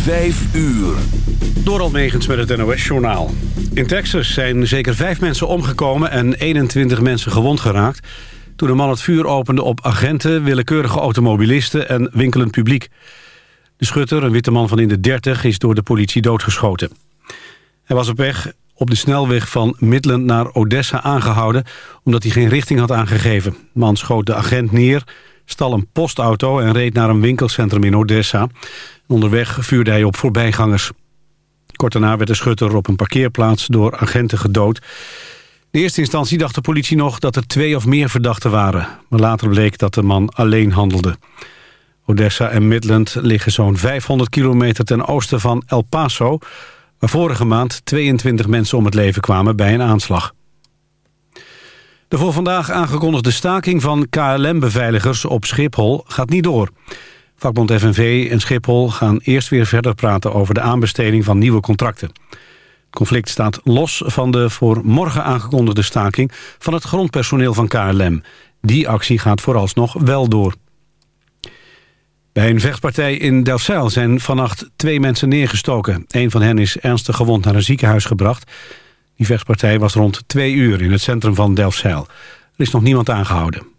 Vijf uur. Door Almegens met het NOS-journaal. In Texas zijn zeker vijf mensen omgekomen en 21 mensen gewond geraakt... toen een man het vuur opende op agenten, willekeurige automobilisten en winkelend publiek. De schutter, een witte man van in de 30, is door de politie doodgeschoten. Hij was op weg op de snelweg van Midland naar Odessa aangehouden... omdat hij geen richting had aangegeven. De man schoot de agent neer, stal een postauto en reed naar een winkelcentrum in Odessa. Onderweg vuurde hij op voorbijgangers. Kort daarna werd de schutter op een parkeerplaats door agenten gedood. In eerste instantie dacht de politie nog dat er twee of meer verdachten waren. Maar later bleek dat de man alleen handelde. Odessa en Midland liggen zo'n 500 kilometer ten oosten van El Paso... waar vorige maand 22 mensen om het leven kwamen bij een aanslag. De voor vandaag aangekondigde staking van KLM-beveiligers op Schiphol gaat niet door. Vakbond FNV en Schiphol gaan eerst weer verder praten over de aanbesteding van nieuwe contracten. Het conflict staat los van de voor morgen aangekondigde staking van het grondpersoneel van KLM. Die actie gaat vooralsnog wel door. Bij een vechtpartij in Delfzijl zijn vannacht twee mensen neergestoken. Een van hen is ernstig gewond naar een ziekenhuis gebracht. Die vechtpartij was rond twee uur in het centrum van Delfzijl. Er is nog niemand aangehouden.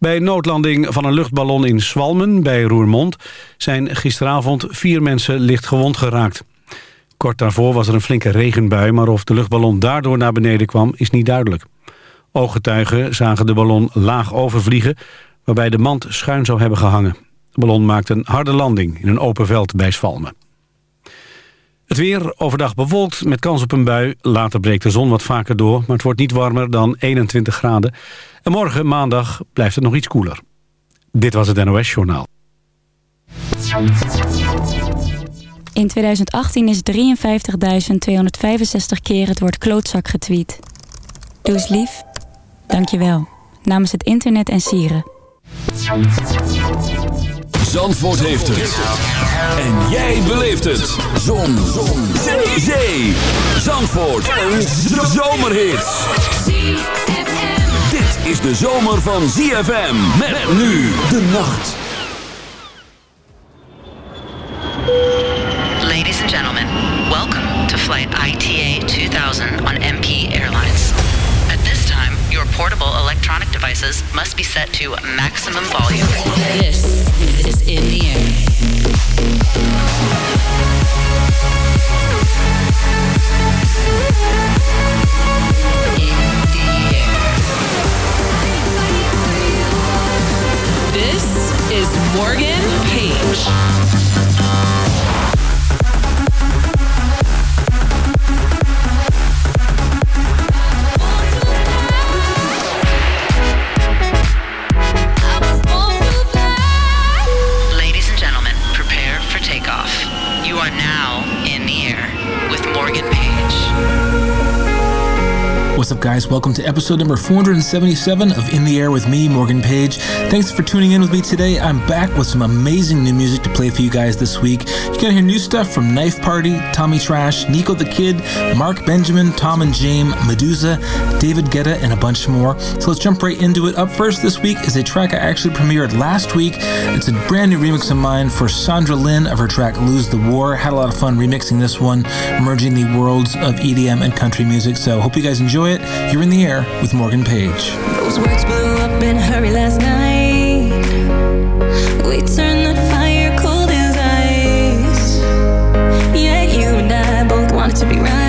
Bij een noodlanding van een luchtballon in Swalmen bij Roermond... zijn gisteravond vier mensen licht gewond geraakt. Kort daarvoor was er een flinke regenbui... maar of de luchtballon daardoor naar beneden kwam is niet duidelijk. Ooggetuigen zagen de ballon laag overvliegen... waarbij de mand schuin zou hebben gehangen. De ballon maakte een harde landing in een open veld bij Swalmen. Het weer overdag bewolkt met kans op een bui. Later breekt de zon wat vaker door, maar het wordt niet warmer dan 21 graden. En morgen, maandag, blijft het nog iets koeler. Dit was het NOS Journaal. In 2018 is 53.265 keer het woord klootzak getweet. Doe eens lief. Dank je wel. Namens het internet en sieren. Zandvoort heeft het. En jij beleeft het. Zon. Zon. Zee. Zee. Zandvoort. Een zomerhit. Dit is de zomer van ZFM. Met nu de nacht. Ladies and gentlemen, welcome to flight ITA 2000 on MP Airlines. At this time, your portable electronic devices must be set to maximum volume. This is in the air. This is Morgan Page. What's up, guys? Welcome to episode number 477 of In the Air with me, Morgan Page. Thanks for tuning in with me today. I'm back with some amazing new music to play for you guys this week. You're gonna hear new stuff from Knife Party, Tommy Trash, Niko The Kid, Marc Benjamin, Tom and James, Meduza, David Guetta, and a bunch more. So let's jump right into it. Up first this week is a track I actually premiered last week. It's a brand new remix of mine for Sandra Lynn of her track Lose the War. Had a lot of fun remixing this one, merging the worlds of EDM and country music. So hope you guys enjoy it. You're in the air with Morgan Page. Those words blew up in hurry last night. We turned that fire cold as ice. Yeah, you and I both wanted to be right.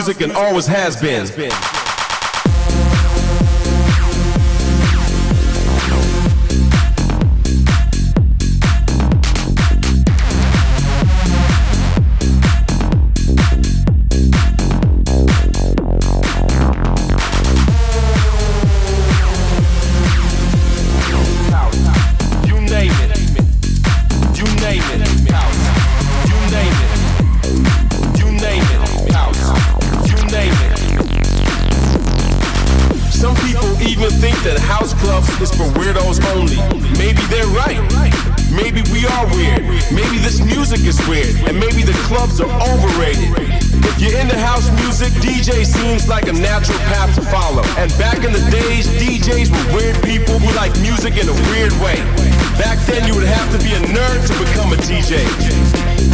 Music and always has been. Music in a weird way. Back then, you would have to be a nerd to become a DJ.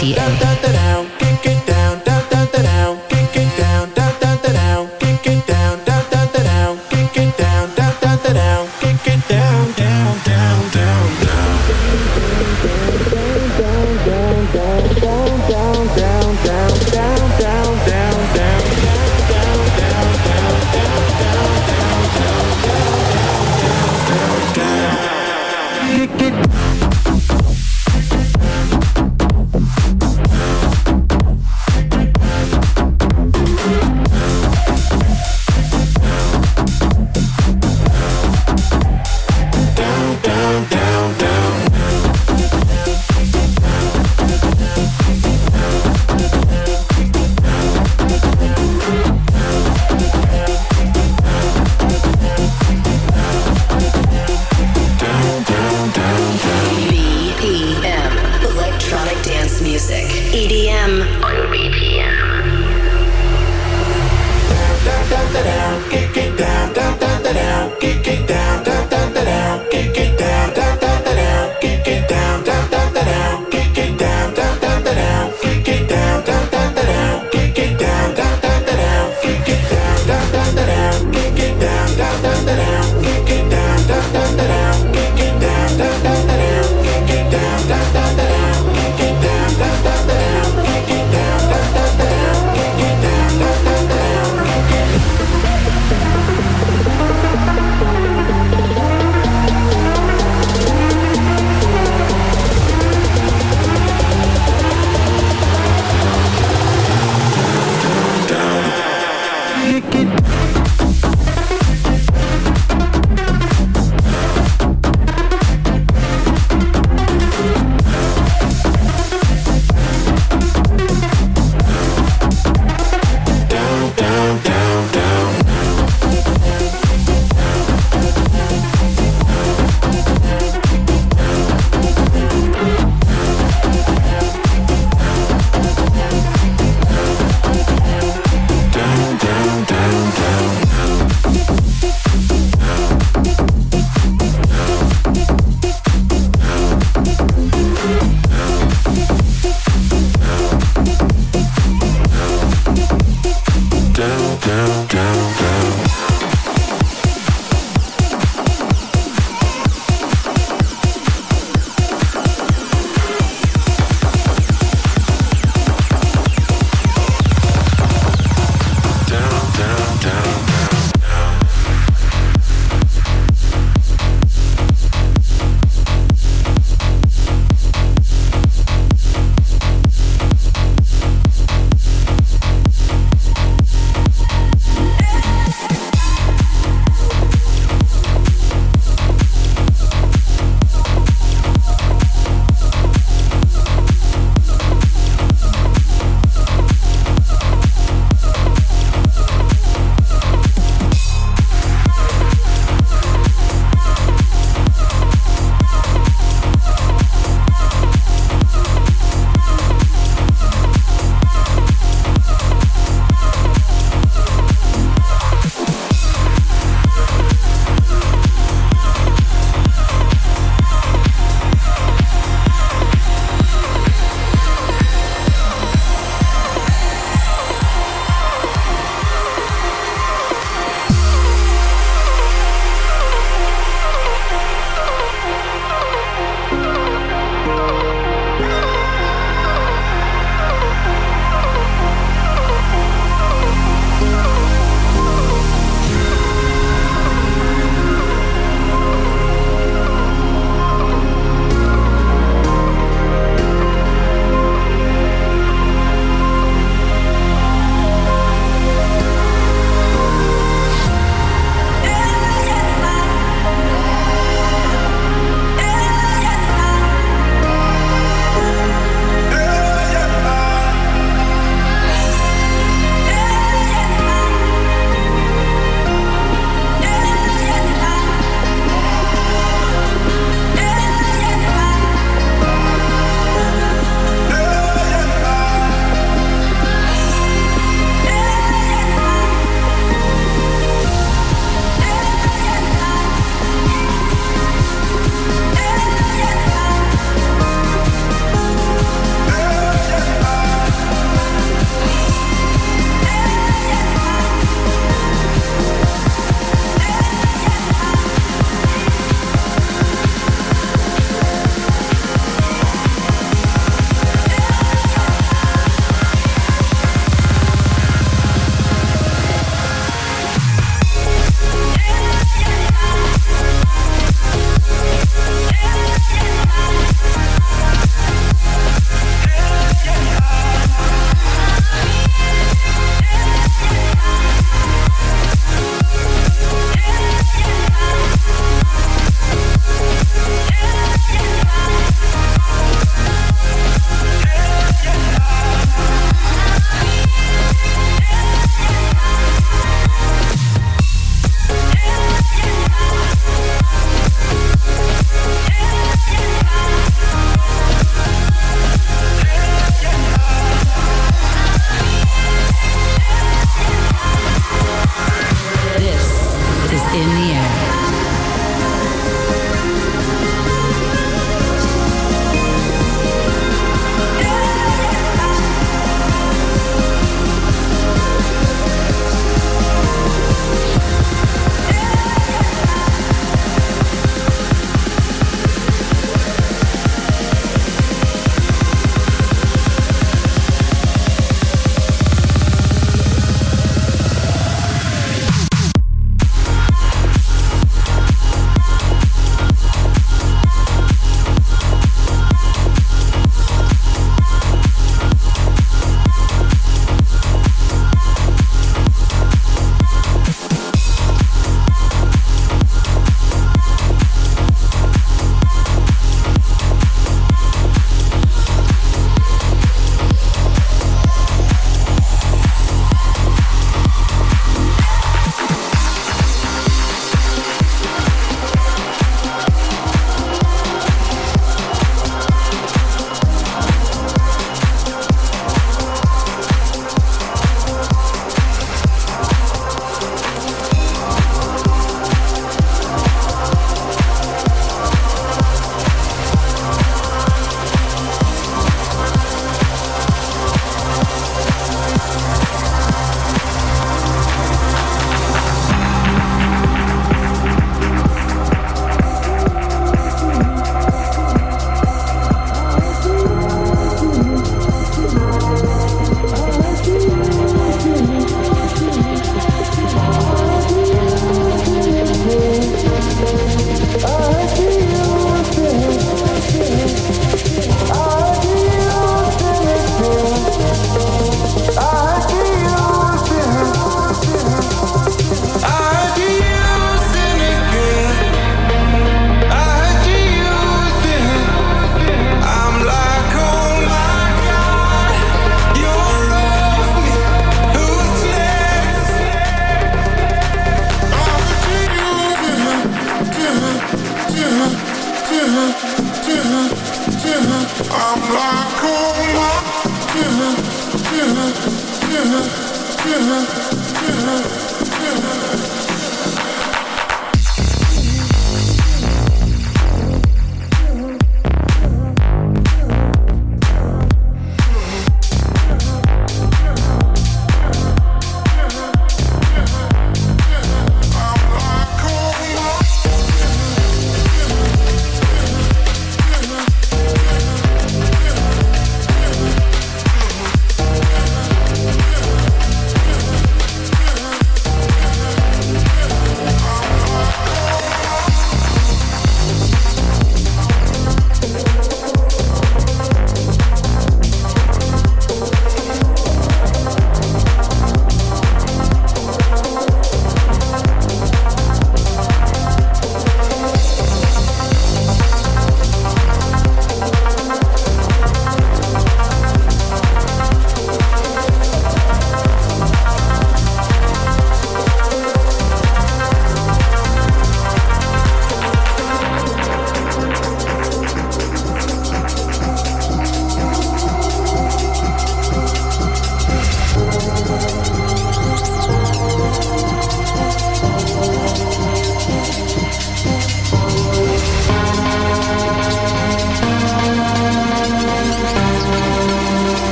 DA.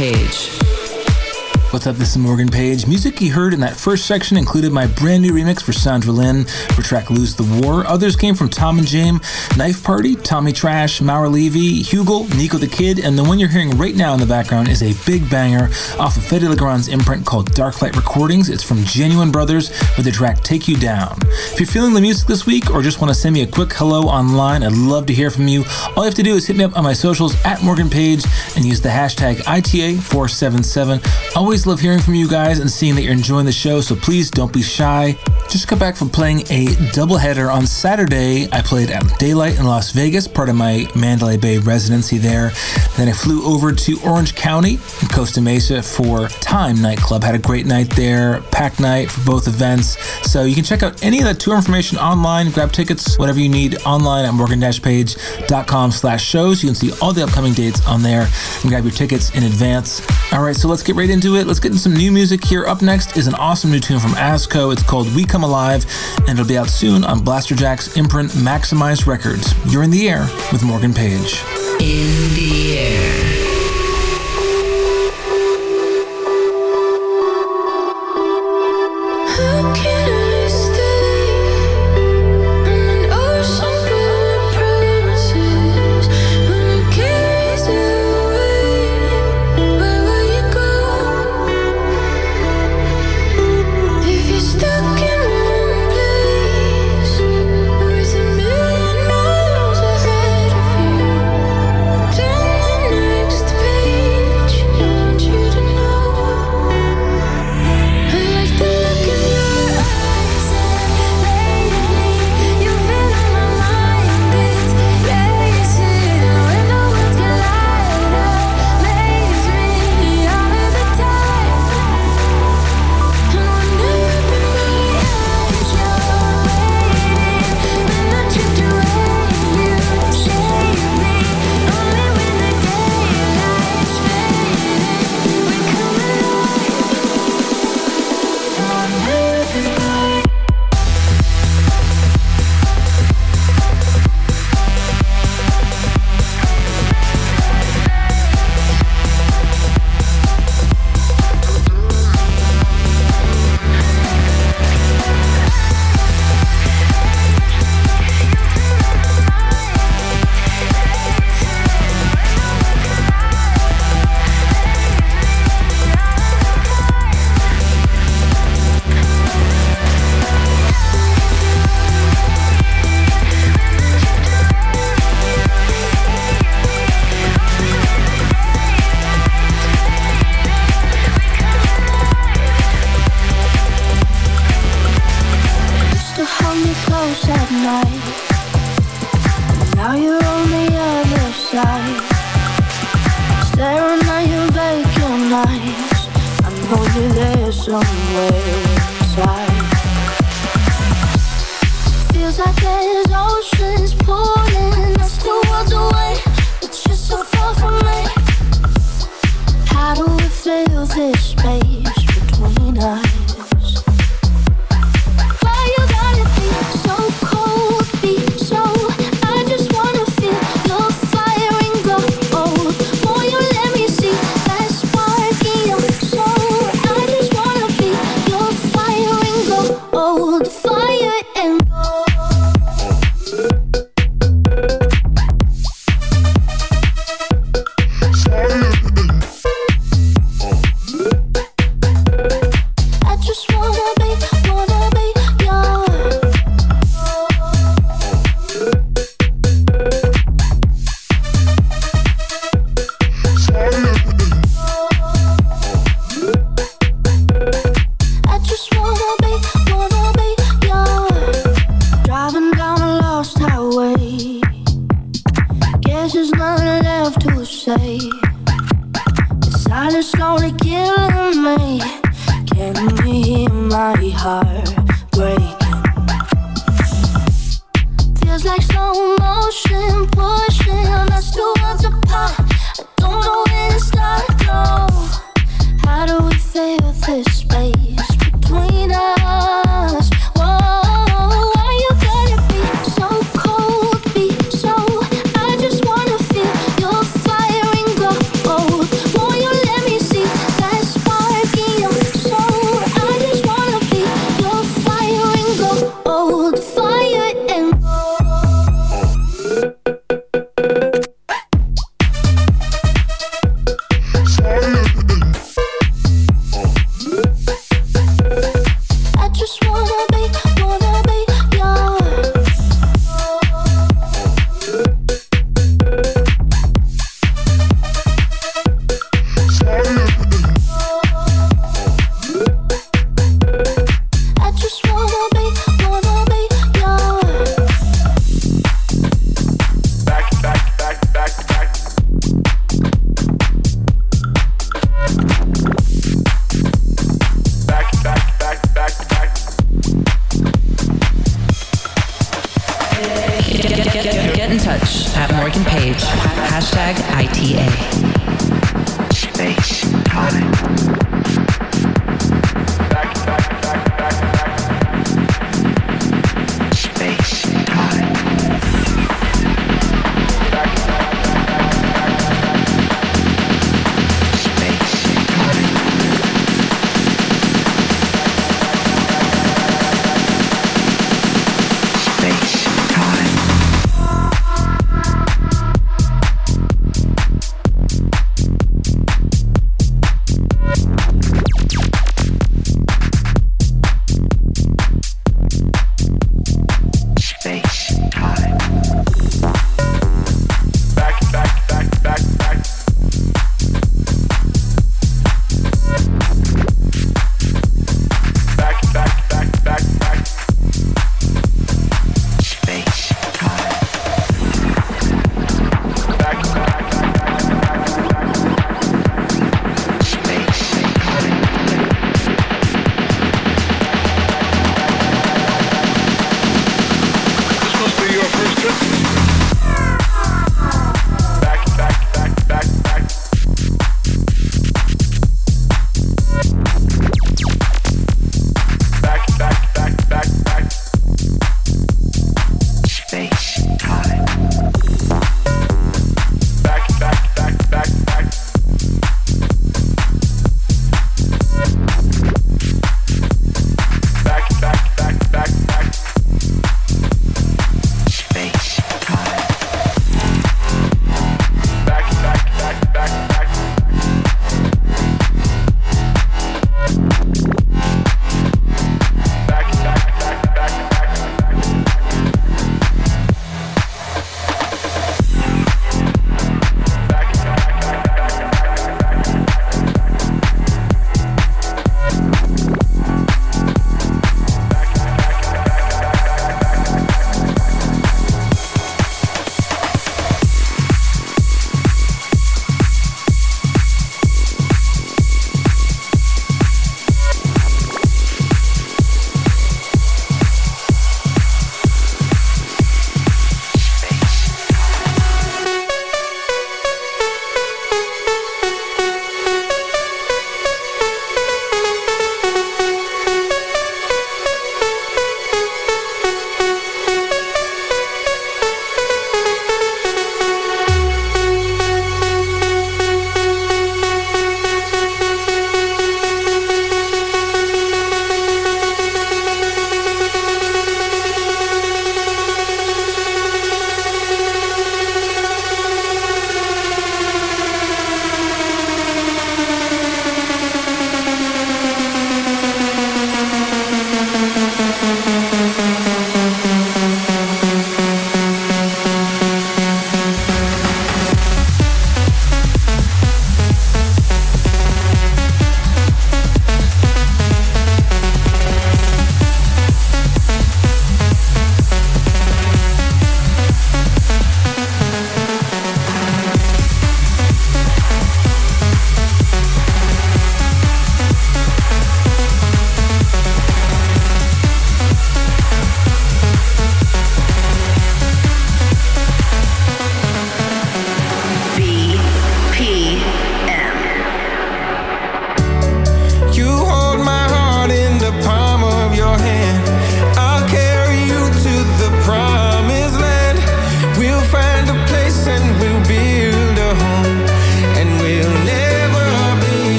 Page. What's up? This is Morgan Page. Music you heard in that first section included my brand new remix for Sandra Lynn for track Lose the War. Others came from Tom and James, Knife Party, Tommy Trash, Maor Levy, Hugo, Niko The Kid, and the one you're hearing right now in the background is a big banger off of Fedde Le Grand's imprint called Darklight Recordings. It's from Genuine Brothers with the track Take You Down. If you're feeling the music this week or just want to send me a quick hello online, I'd love to hear from you. All you have to do is hit me up on my socials at Morgan Page and use the hashtag ITA477. Always love hearing from you guys and seeing that you're enjoying the show, so please don't be shy. Just got back from playing a doubleheader on Saturday. I played at Daylight in Las Vegas, part of my Mandalay Bay residency there. Then I flew over to Orange County in Costa Mesa for Time Nightclub. Had a great night there, packed night for both events. So you can check out any of that tour information online, grab tickets, whatever you need online at morgan-page.com slash shows. You can see all the upcoming dates on there and grab your tickets in advance. All right, so let's get right into it. Let's get into some new music here. Up next is an awesome new tune from Asco. It's called We Come Alive, and it'll be out soon on Blasterjaxx's imprint Maxximize Records. You're in the air with Morgan Page. In the air.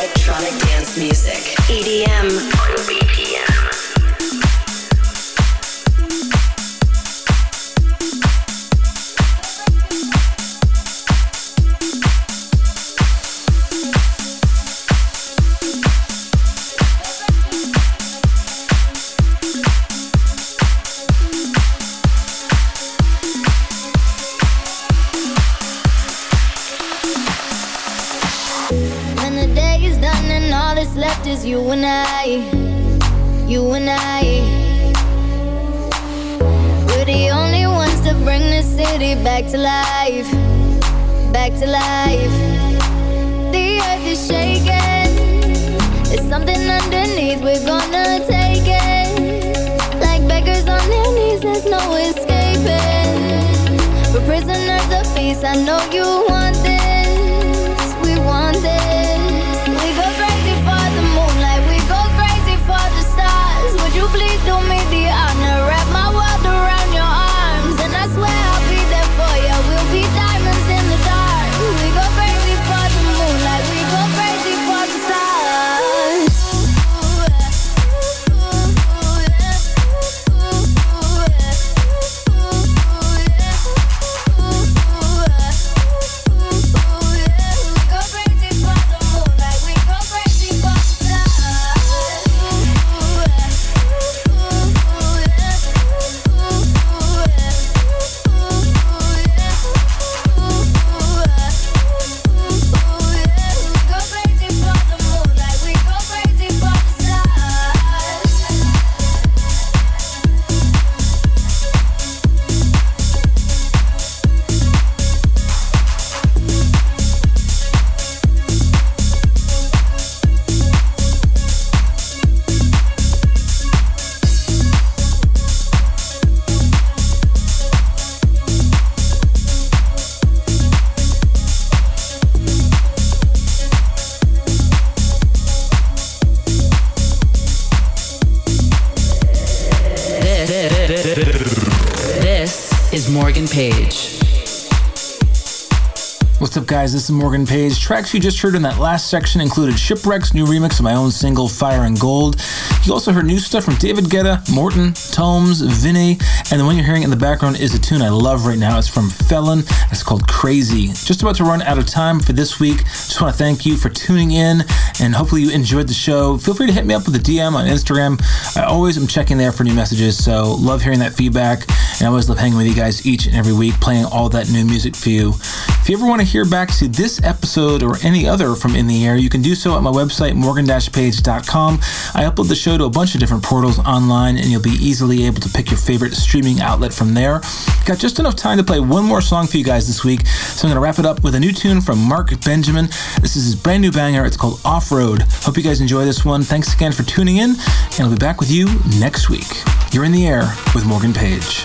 Electronic dance music. EDM on guys? This is Morgan Page. Tracks you just heard in that last section included Shipwreck's new remix of my own single, Fire and Gold. You also heard new stuff from David Guetta, Morten, Tomes, Vinny, and the one you're hearing in the background is a tune I love right now. It's from Felon. It's called Crazy. Just about to run out of time for this week. Just want to thank you for tuning in, and hopefully you enjoyed the show. Feel free to hit me up with a DM on Instagram. I always am checking there for new messages, so love hearing that feedback, and I always love hanging with you guys each and every week, playing all that new music for you. If you ever want to hear back to this episode or any other from In the Air, you can do so at my website, morgan-page.com. I upload the show to a bunch of different portals online, and you'll be easily able to pick your favorite streaming outlet from there. Got just enough time to play one more song for you guys this week, so I'm going to wrap it up with a new tune from Marc Benjamin. This is his brand new banger. It's called Off Road. Hope you guys enjoy this one. Thanks again for tuning in, and I'll be back with you next week. You're in the air with Morgan Page.